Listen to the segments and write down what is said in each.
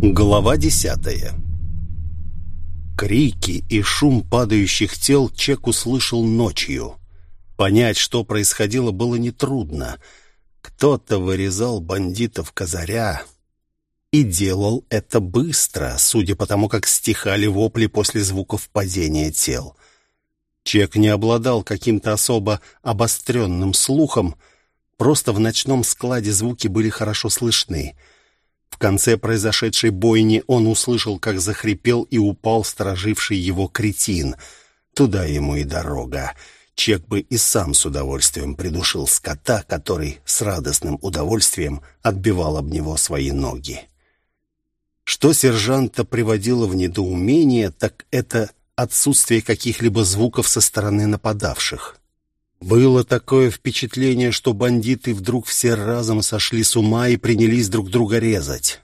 Глава десятая Крики и шум падающих тел Чек услышал ночью. Понять, что происходило, было нетрудно. Кто-то вырезал бандитов козаря и делал это быстро, судя по тому, как стихали вопли после звуков падения тел. Чек не обладал каким-то особо обостренным слухом, просто в ночном складе звуки были хорошо слышны — в конце произошедшей бойни он услышал, как захрипел и упал стороживший его кретин. Туда ему и дорога. Чек бы и сам с удовольствием придушил скота, который с радостным удовольствием отбивал об него свои ноги. Что сержанта приводило в недоумение, так это отсутствие каких-либо звуков со стороны нападавших. Было такое впечатление, что бандиты вдруг все разом сошли с ума и принялись друг друга резать.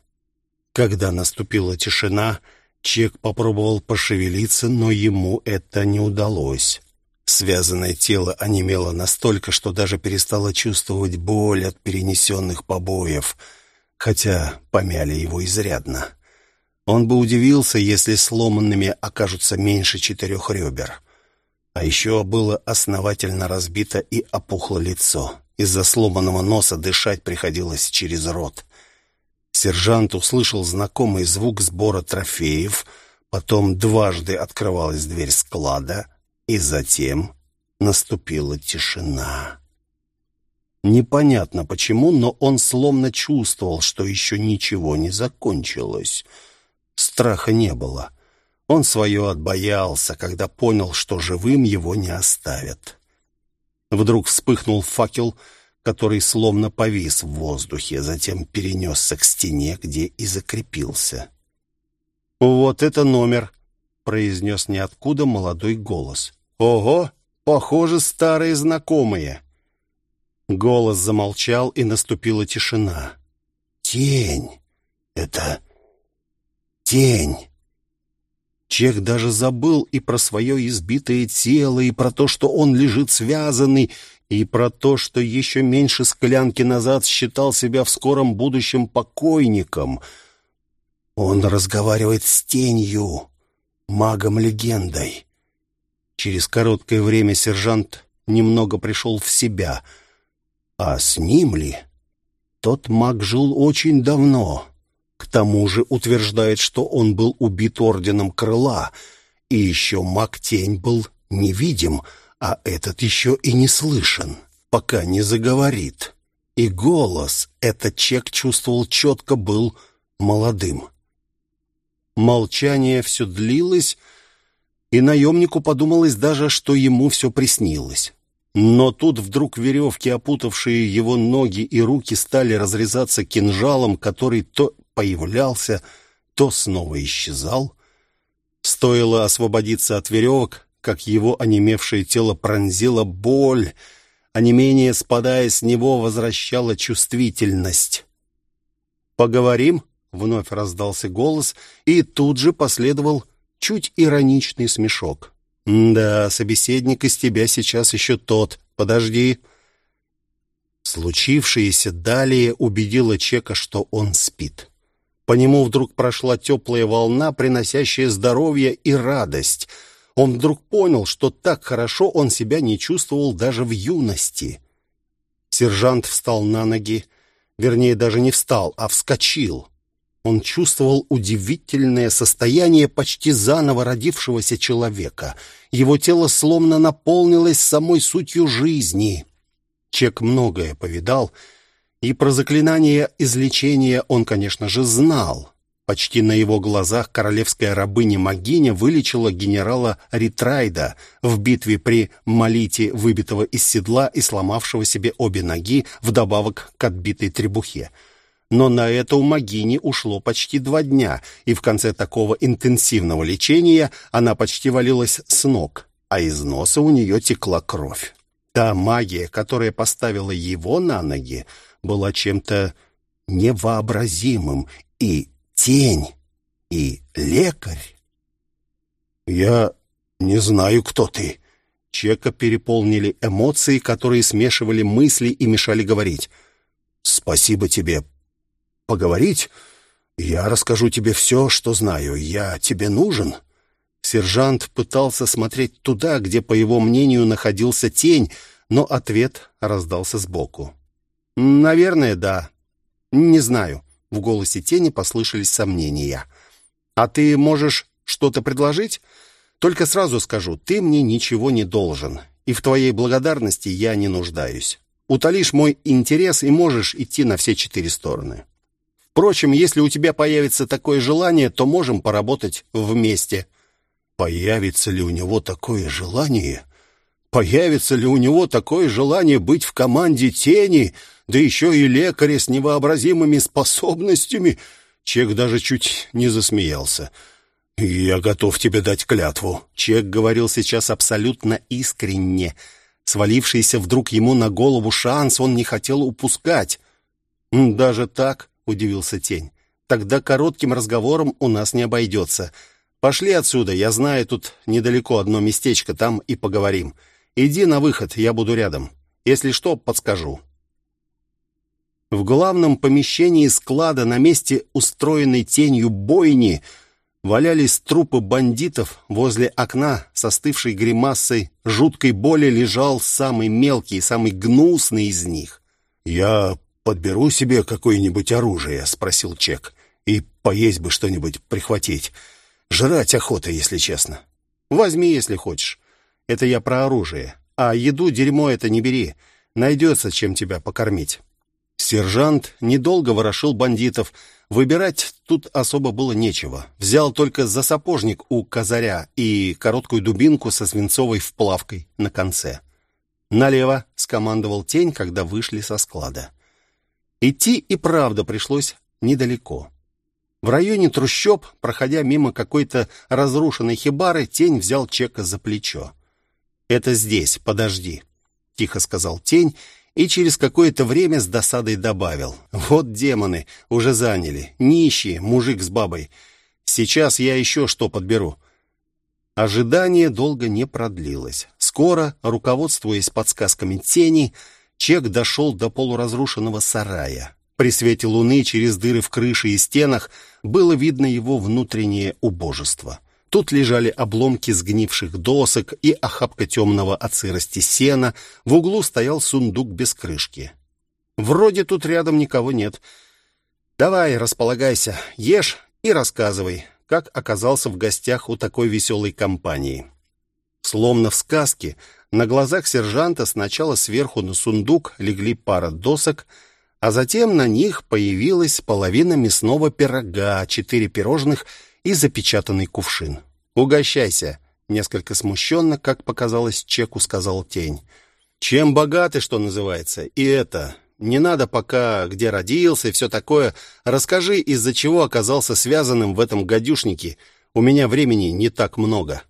Когда наступила тишина, Чек попробовал пошевелиться, но ему это не удалось. Связанное тело онемело настолько, что даже перестало чувствовать боль от перенесенных побоев, хотя помяли его изрядно. Он бы удивился, если сломанными окажутся меньше четырех ребер. А еще было основательно разбито и опухло лицо. Из-за сломанного носа дышать приходилось через рот. Сержант услышал знакомый звук сбора трофеев, потом дважды открывалась дверь склада, и затем наступила тишина. Непонятно почему, но он словно чувствовал, что еще ничего не закончилось. Страха не было. Он свое отбоялся, когда понял, что живым его не оставят. Вдруг вспыхнул факел, который словно повис в воздухе, затем перенесся к стене, где и закрепился. «Вот это номер!» — произнес ниоткуда молодой голос. «Ого! Похоже, старые знакомые!» Голос замолчал, и наступила тишина. «Тень! Это тень!» Чех даже забыл и про свое избитое тело, и про то, что он лежит связанный, и про то, что еще меньше склянки назад считал себя в скором будущем покойником. Он разговаривает с тенью, магом-легендой. Через короткое время сержант немного пришел в себя. А с ним ли? Тот маг жил очень давно. К тому же утверждает, что он был убит орденом крыла, и еще маг-тень был невидим, а этот еще и не слышен, пока не заговорит. И голос этот чек чувствовал четко был молодым. Молчание все длилось, и наемнику подумалось даже, что ему все приснилось. Но тут вдруг веревки, опутавшие его ноги и руки, стали разрезаться кинжалом, который то появлялся, то снова исчезал. Стоило освободиться от веревок, как его онемевшее тело пронзила боль, а не менее, спадая с него, возвращала чувствительность. «Поговорим?» — вновь раздался голос, и тут же последовал чуть ироничный смешок. «Да, собеседник из тебя сейчас еще тот. Подожди». Случившееся далее убедило Чека, что он спит. По нему вдруг прошла теплая волна, приносящая здоровье и радость. Он вдруг понял, что так хорошо он себя не чувствовал даже в юности. Сержант встал на ноги, вернее, даже не встал, а вскочил. Он чувствовал удивительное состояние почти заново родившегося человека. Его тело словно наполнилось самой сутью жизни. Чек многое повидал — и про заклинание излечения он, конечно же, знал. Почти на его глазах королевская рабыня-магиня вылечила генерала Ритрайда в битве при Молите, выбитого из седла и сломавшего себе обе ноги, вдобавок к отбитой требухе. Но на это у Магини ушло почти два дня, и в конце такого интенсивного лечения она почти валилась с ног, а из носа у нее текла кровь. Та магия, которая поставила его на ноги, была чем-то невообразимым, и тень, и лекарь. «Я не знаю, кто ты». Чека переполнили эмоции, которые смешивали мысли и мешали говорить. «Спасибо тебе. Поговорить? «Я расскажу тебе все, что знаю. Я тебе нужен?» Сержант пытался смотреть туда, где, по его мнению, находился тень, но ответ раздался сбоку. «Наверное, да. Не знаю». В голосе тени послышались сомнения. «А ты можешь что-то предложить? Только сразу скажу, ты мне ничего не должен, и в твоей благодарности я не нуждаюсь. Утолишь мой интерес и можешь идти на все четыре стороны. Впрочем, если у тебя появится такое желание, то можем поработать вместе». «Появится ли у него такое желание?» Появится ли у него такое желание быть в команде тени, да еще и лекаря с невообразимыми способностями? Чек даже чуть не засмеялся. «Я готов тебе дать клятву». Чек говорил сейчас абсолютно искренне. Свалившийся вдруг ему на голову шанс он не хотел упускать. «Даже так?» — удивился Тень. «Тогда коротким разговором у нас не обойдется. Пошли отсюда, я знаю, тут недалеко одно местечко, там и поговорим». Иди на выход, я буду рядом. Если что, подскажу». В главном помещении склада на месте устроенной тенью бойни валялись трупы бандитов. Возле окна с остывшей гримасой жуткой боли лежал самый мелкий, самый гнусный из них. «Я подберу себе какое-нибудь оружие?» — спросил Чек. «И поесть бы что-нибудь прихватить. Жрать охота, если честно». «Возьми, если хочешь. Это я про оружие. А еду, дерьмо это не бери. Найдется, чем тебя покормить. Сержант недолго ворошил бандитов. Выбирать тут особо было нечего. Взял только за сапожник у козаря и короткую дубинку со свинцовой вплавкой на конце. «Налево!» — скомандовал тень, когда вышли со склада. Идти и правда пришлось недалеко. В районе трущоб, проходя мимо какой-то разрушенной хибары, тень взял Чека за плечо. «Это здесь, подожди», — тихо сказал тень, и через какое-то время с досадой добавил. «Вот демоны, уже заняли. Нищие, мужик с бабой. Сейчас я еще что подберу». Ожидание долго не продлилось. Скоро, руководствуясь подсказками тени, Чек дошел до полуразрушенного сарая. При свете луны через дыры в крыше и стенах было видно его внутреннее убожество. Тут лежали обломки сгнивших досок и охапка темного от сырости сена. В углу стоял сундук без крышки. Вроде тут рядом никого нет. Давай, располагайся, ешь и рассказывай, как оказался в гостях у такой веселой компании. Словно в сказке, на глазах сержанта сначала сверху на сундук легли пара досок, а затем на них появилась половина мясного пирога, четыре пирожных и запечатанный кувшин. «Угощайся!» Несколько смущенно, как показалось Чеку, сказал тень. «Чем богаты, что называется, и это. Не надо пока, где родился и все такое. Расскажи, из-за чего оказался связанным в этом гадюшнике. У меня времени не так много».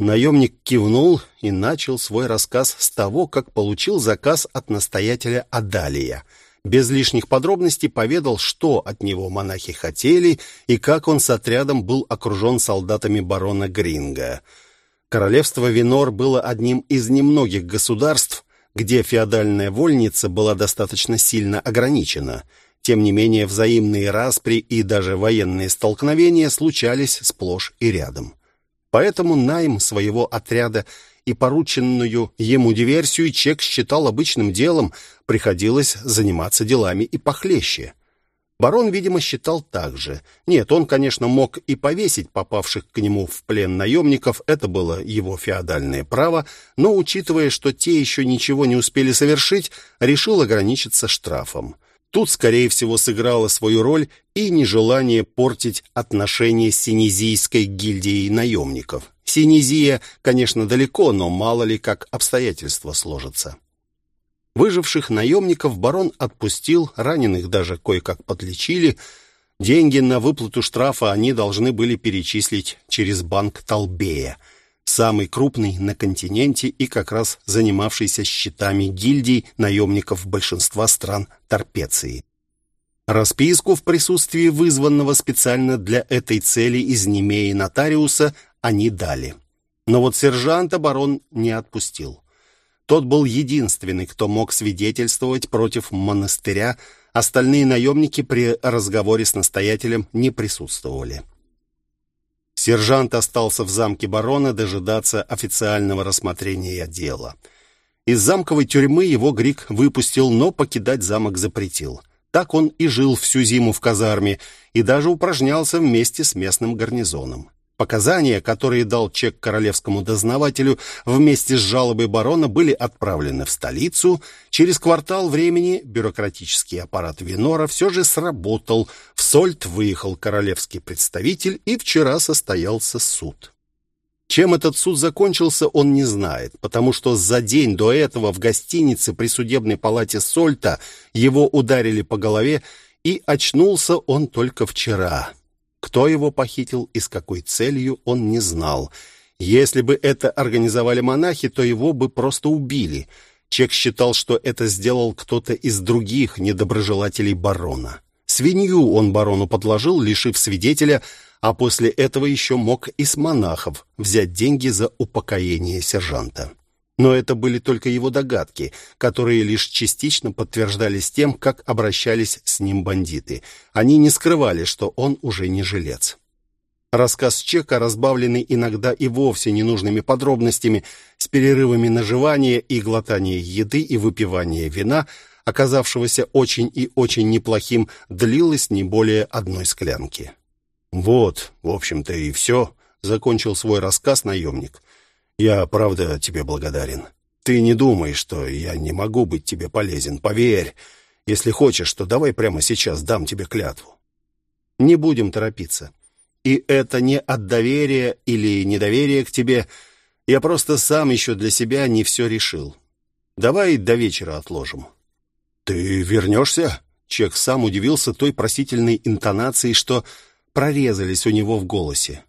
Наемник кивнул и начал свой рассказ с того, как получил заказ от настоятеля Адалия — без лишних подробностей поведал, что от него монахи хотели и как он с отрядом был окружен солдатами барона Гринга. Королевство Винор было одним из немногих государств, где феодальная вольница была достаточно сильно ограничена. Тем не менее, взаимные распри и даже военные столкновения случались сплошь и рядом. Поэтому найм своего отряда и порученную ему диверсию Чек считал обычным делом, приходилось заниматься делами и похлеще. Барон, видимо, считал так же. Нет, он, конечно, мог и повесить попавших к нему в плен наемников, это было его феодальное право, но, учитывая, что те еще ничего не успели совершить, решил ограничиться штрафом. Тут, скорее всего, сыграло свою роль и нежелание портить отношения с Синезийской гильдией наемников. Синезия, конечно, далеко, но мало ли как обстоятельства сложатся. Выживших наемников барон отпустил, раненых даже кое-как подлечили. Деньги на выплату штрафа они должны были перечислить через банк Толбея, самый крупный на континенте и как раз занимавшийся счетами гильдий наемников большинства стран Торпеции. Расписку в присутствии вызванного специально для этой цели из Немеи нотариуса они дали. Но вот сержанта барон не отпустил. Тот был единственный, кто мог свидетельствовать против монастыря, Остальные наемники при разговоре с настоятелем не присутствовали. Сержант остался в замке барона дожидаться официального рассмотрения дела. Из замковой тюрьмы его Грик выпустил, но покидать замок запретил. Так он и жил всю зиму в казарме и даже упражнялся вместе с местным гарнизоном. Показания, которые дал чек королевскому дознавателю вместе с жалобой барона, были отправлены в столицу. Через квартал времени бюрократический аппарат Винора все же сработал. В Сольт выехал королевский представитель, и вчера состоялся суд. Чем этот суд закончился, он не знает, потому что за день до этого в гостинице при судебной палате Сольта его ударили по голове, и очнулся он только вчера. Кто его похитил и с какой целью, он не знал. Если бы это организовали монахи, то его бы просто убили. Чек считал, что это сделал кто-то из других недоброжелателей барона. Свинью он барону подложил, лишив свидетеля, а после этого еще мог из монахов взять деньги за упокоение сержанта. Но это были только его догадки, которые лишь частично подтверждались тем, как обращались с ним бандиты. Они не скрывали, что он уже не жилец. Рассказ Чека, разбавленный иногда и вовсе ненужными подробностями, с перерывами на жевание и глотание еды и выпивание вина, оказавшегося очень и очень неплохим, длилось не более одной склянки. «Вот, в общем-то, и все», — закончил свой рассказ наемник. Я, правда, тебе благодарен. Ты не думай, что я не могу быть тебе полезен. Поверь, если хочешь, то давай прямо сейчас дам тебе клятву. Не будем торопиться. И это не от доверия или недоверия к тебе. Я просто сам еще для себя не все решил. Давай до вечера отложим. Ты вернешься? Чех сам удивился той просительной интонацией, что прорезались у него в голосе.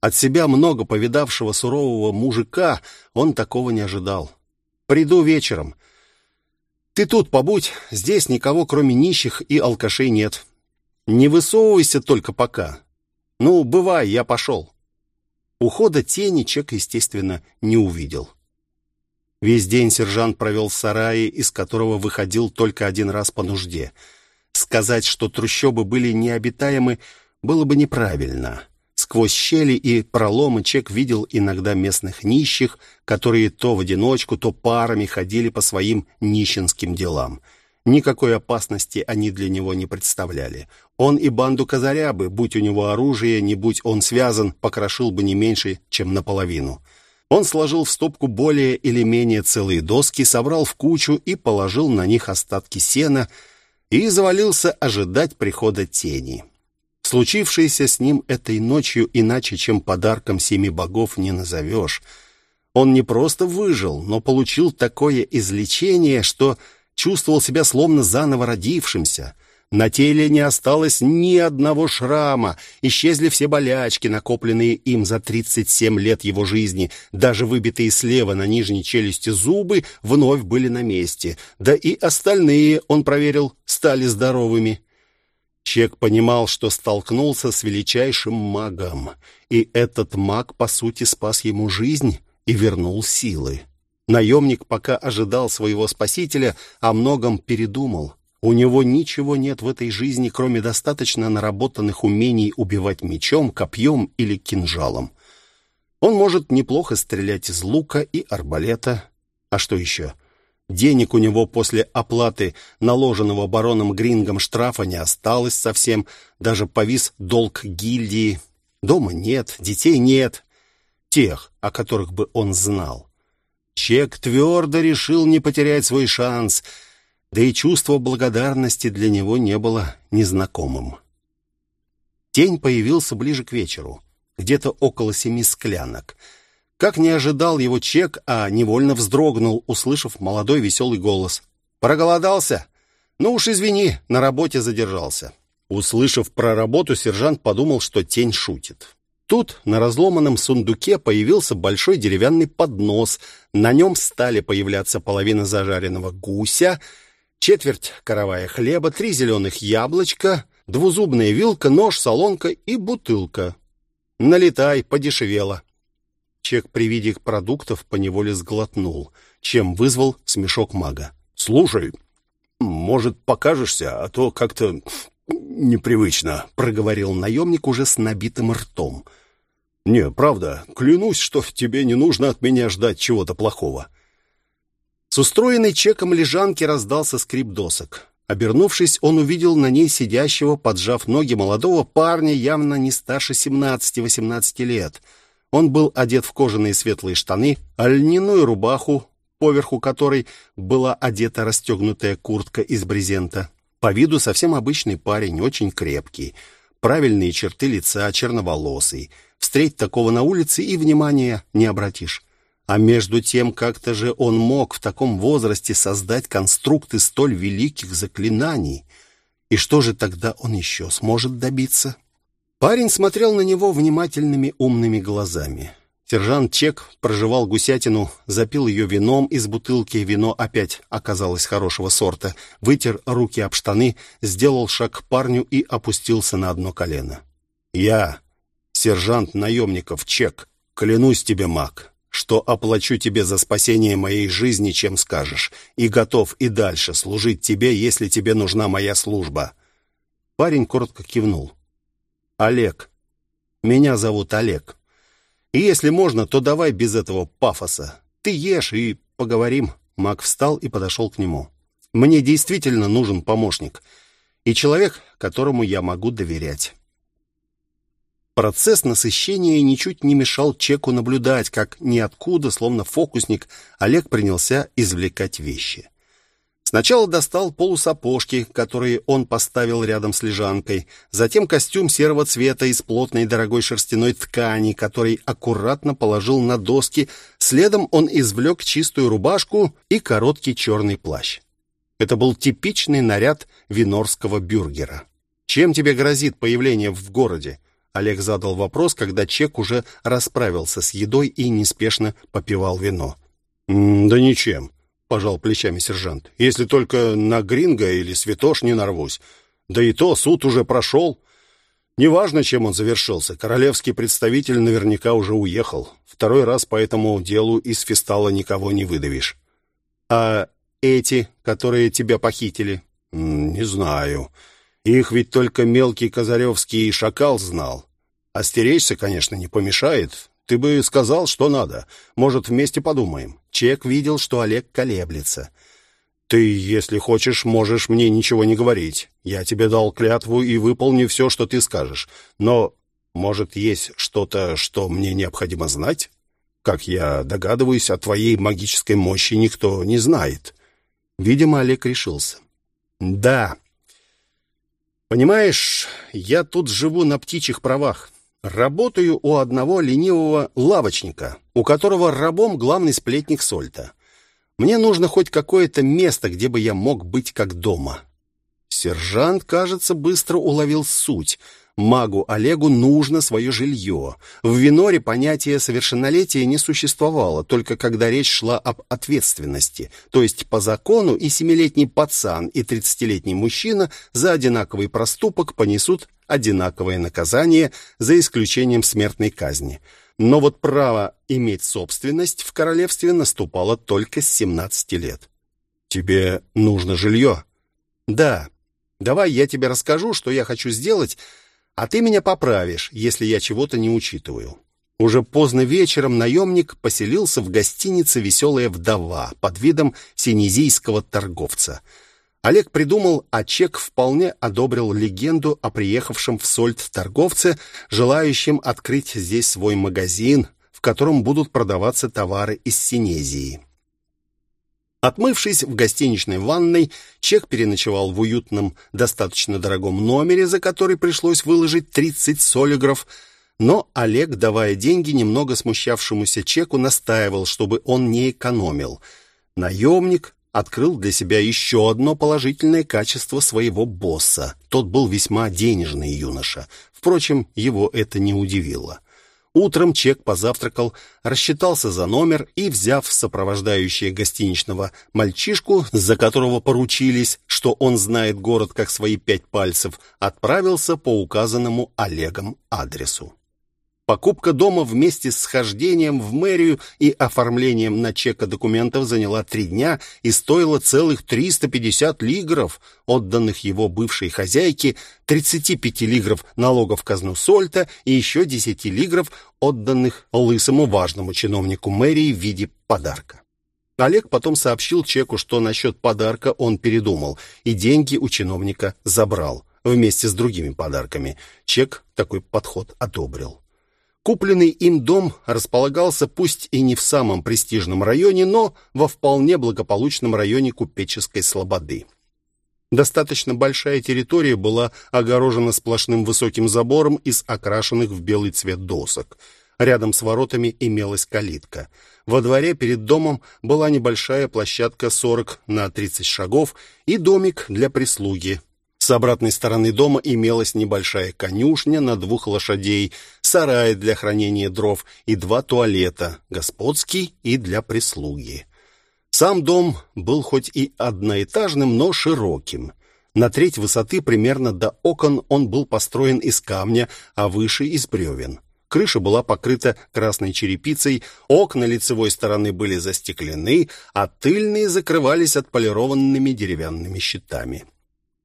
От себя много повидавшего сурового мужика он такого не ожидал. «Приду вечером. Ты тут побудь, здесь никого, кроме нищих и алкашей, нет. Не высовывайся только пока. Ну, бывай, я пошел». Ухода тени Чек, естественно, не увидел. Весь день сержант провел в сарае, из которого выходил только один раз по нужде. Сказать, что трущобы были необитаемы, было бы неправильно. Сквозь щели и проломы Чек видел иногда местных нищих, которые то в одиночку, то парами ходили по своим нищенским делам. Никакой опасности они для него не представляли. Он и банду Казаря бы, будь у него оружие, не будь он связан, покрошил бы не меньше, чем наполовину. Он сложил в стопку более или менее целые доски, собрал в кучу и положил на них остатки сена и завалился ожидать прихода тени. Случившееся с ним этой ночью иначе, чем подарком семи богов, не назовешь. Он не просто выжил, но получил такое излечение, что чувствовал себя словно заново родившимся. На теле не осталось ни одного шрама, исчезли все болячки, накопленные им за 37 лет его жизни. Даже выбитые слева на нижней челюсти зубы вновь были на месте. Да и остальные, он проверил, стали здоровыми. Чек понимал, что столкнулся с величайшим магом, и этот маг, по сути, спас ему жизнь и вернул силы. Наемник пока ожидал своего спасителя, о многом передумал. У него ничего нет в этой жизни, кроме достаточно наработанных умений убивать мечом, копьем или кинжалом. Он может неплохо стрелять из лука и арбалета. А что еще? — Денег у него после оплаты наложенного бароном Грингом штрафа не осталось совсем, даже повис долг гильдии. Дома нет, детей нет, тех, о которых бы он знал. Чек твердо решил не потерять свой шанс, да и чувство благодарности для него не было незнакомым. Тень появился ближе к вечеру, где-то около семи склянок — как не ожидал его чек, а невольно вздрогнул, услышав молодой веселый голос. «Проголодался? Ну уж извини, на работе задержался». Услышав про работу, сержант подумал, что тень шутит. Тут на разломанном сундуке появился большой деревянный поднос. На нем стали появляться половина зажаренного гуся, четверть каравая хлеба, три зеленых яблочка, двузубная вилка, нож, солонка и бутылка. «Налетай, подешевело». Чек при виде продуктов поневоле сглотнул, чем вызвал смешок мага. «Слушай, Может, покажешься, а то как-то непривычно», — проговорил наемник уже с набитым ртом. «Не, правда, клянусь, что тебе не нужно от меня ждать чего-то плохого». С устроенной чеком лежанки раздался скрип досок. Обернувшись, он увидел на ней сидящего, поджав ноги молодого парня, явно не старше 17-18 лет. Он был одет в кожаные светлые штаны, а льняную рубаху, поверху которой была одета расстегнутая куртка из брезента. По виду совсем обычный парень, очень крепкий. Правильные черты лица, черноволосый. Встреть такого на улице и внимания не обратишь. А между тем, как-то же он мог в таком возрасте создать конструкты столь великих заклинаний. И что же тогда он еще сможет добиться? Парень смотрел на него внимательными умными глазами. Сержант Чек прожевал гусятину, запил ее вином из бутылки, вино опять оказалось хорошего сорта, вытер руки об штаны, сделал шаг к парню и опустился на одно колено. «Я, сержант наемников Чек, клянусь тебе, маг, что оплачу тебе за спасение моей жизни, чем скажешь, и готов и дальше служить тебе, если тебе нужна моя служба». Парень коротко кивнул. «Олег. Меня зовут Олег». И если можно, то давай без этого пафоса. Ты ешь и поговорим». Мак встал и подошел к нему. «Мне действительно нужен помощник. И человек, которому я могу доверять». Процесс насыщения ничуть не мешал Чеку наблюдать, как ниоткуда, словно фокусник, Олег принялся извлекать вещи. Сначала достал полусапожки, которые он поставил рядом с лежанкой, затем костюм серого цвета из плотной дорогой шерстяной ткани, который аккуратно положил на доски, следом он извлек чистую рубашку и короткий черный плащ. Это был типичный наряд винорского бюргера. «Чем тебе грозит появление в городе?» Олег задал вопрос, когда Чек уже расправился с едой и неспешно попивал вино. «Да ничем. — пожал плечами сержант. «Если только на Гринго или Святош не нарвусь. Да и то суд уже прошел. Неважно, чем он завершился. Королевский представитель наверняка уже уехал. Второй раз по этому делу из фистала никого не выдавишь». «А эти, которые тебя похитили?» «Не знаю. Их ведь только мелкий Козаревский шакал знал. Остеречься, конечно, не помешает. Ты бы сказал, что надо. Может, вместе подумаем. Чек видел, что Олег колеблется. Ты, если хочешь, можешь мне ничего не говорить. Я тебе дал клятву и выполню все, что ты скажешь. Но, может, есть что-то, что мне необходимо знать? Как я догадываюсь, о твоей магической мощи никто не знает. Видимо, Олег решился. Да. Понимаешь, я тут живу на птичьих правах. Работаю у одного ленивого лавочника, у которого рабом главный сплетник Сольта. Мне нужно хоть какое-то место, где бы я мог быть как дома. Сержант, кажется, быстро уловил суть. Магу Олегу нужно свое жилье. В Виноре понятие совершеннолетия не существовало, только когда речь шла об ответственности. То есть по закону и семилетний пацан, и тридцатилетний мужчина за одинаковый проступок понесут одинаковое наказание, за исключением смертной казни. Но вот право иметь собственность в королевстве наступало только с 17 лет. «Тебе нужно жилье?» «Да. Давай я тебе расскажу, что я хочу сделать, а ты меня поправишь, если я чего-то не учитываю». Уже поздно вечером наемник поселился в гостинице «Веселая вдова» под видом синезийского торговца. Олег придумал, а Чек вполне одобрил легенду о приехавшем в Сольт торговце, желающем открыть здесь свой магазин, в котором будут продаваться товары из Синезии. Отмывшись в гостиничной ванной, Чек переночевал в уютном, достаточно дорогом номере, за который пришлось выложить 30 солигров, но Олег, давая деньги немного смущавшемуся Чеку, настаивал, чтобы он не экономил. Наемник открыл для себя еще одно положительное качество своего босса. Тот был весьма денежный юноша. Впрочем, его это не удивило. Утром Чек позавтракал, рассчитался за номер и, взяв сопровождающее гостиничного мальчишку, за которого поручились, что он знает город как свои пять пальцев, отправился по указанному Олегом адресу. Покупка дома вместе с схождением в мэрию и оформлением на чека документов заняла три дня и стоила целых 350 лигров, отданных его бывшей хозяйке, 35 лигров налогов в казну Сольта и еще 10 лигров, отданных лысому важному чиновнику мэрии в виде подарка. Олег потом сообщил чеку, что насчет подарка он передумал и деньги у чиновника забрал вместе с другими подарками. Чек такой подход одобрил. Купленный им дом располагался пусть и не в самом престижном районе, но во вполне благополучном районе Купеческой Слободы. Достаточно большая территория была огорожена сплошным высоким забором из окрашенных в белый цвет досок. Рядом с воротами имелась калитка. Во дворе перед домом была небольшая площадка 40 на 30 шагов и домик для прислуги, с обратной стороны дома имелась небольшая конюшня на двух лошадей, сарай для хранения дров и два туалета, господский и для прислуги. Сам дом был хоть и одноэтажным, но широким. На треть высоты примерно до окон он был построен из камня, а выше из бревен. Крыша была покрыта красной черепицей, окна лицевой стороны были застеклены, а тыльные закрывались отполированными деревянными щитами.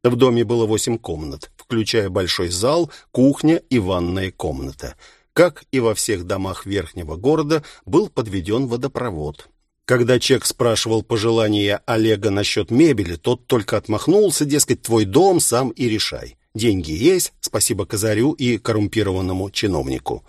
В доме было восемь комнат, включая большой зал, кухня и ванная комната. Как и во всех домах верхнего города, был подведен водопровод. Когда Чек спрашивал пожелания Олега насчет мебели, тот только отмахнулся, дескать, твой дом, сам и решай. Деньги есть, спасибо Казарю и коррумпированному чиновнику.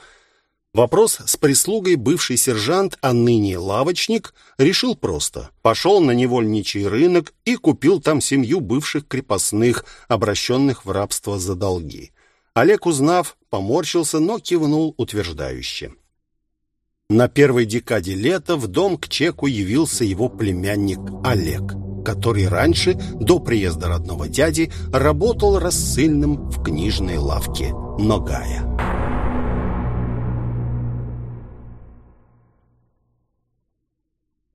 Вопрос с прислугой бывший сержант, а ныне лавочник, решил просто. Пошел на невольничий рынок и купил там семью бывших крепостных, обращенных в рабство за долги. Олег, узнав, поморщился, но кивнул утверждающе. На первой декаде лета в дом к Чеку явился его племянник Олег, который раньше, до приезда родного дяди, работал рассыльным в книжной лавке «Ногая».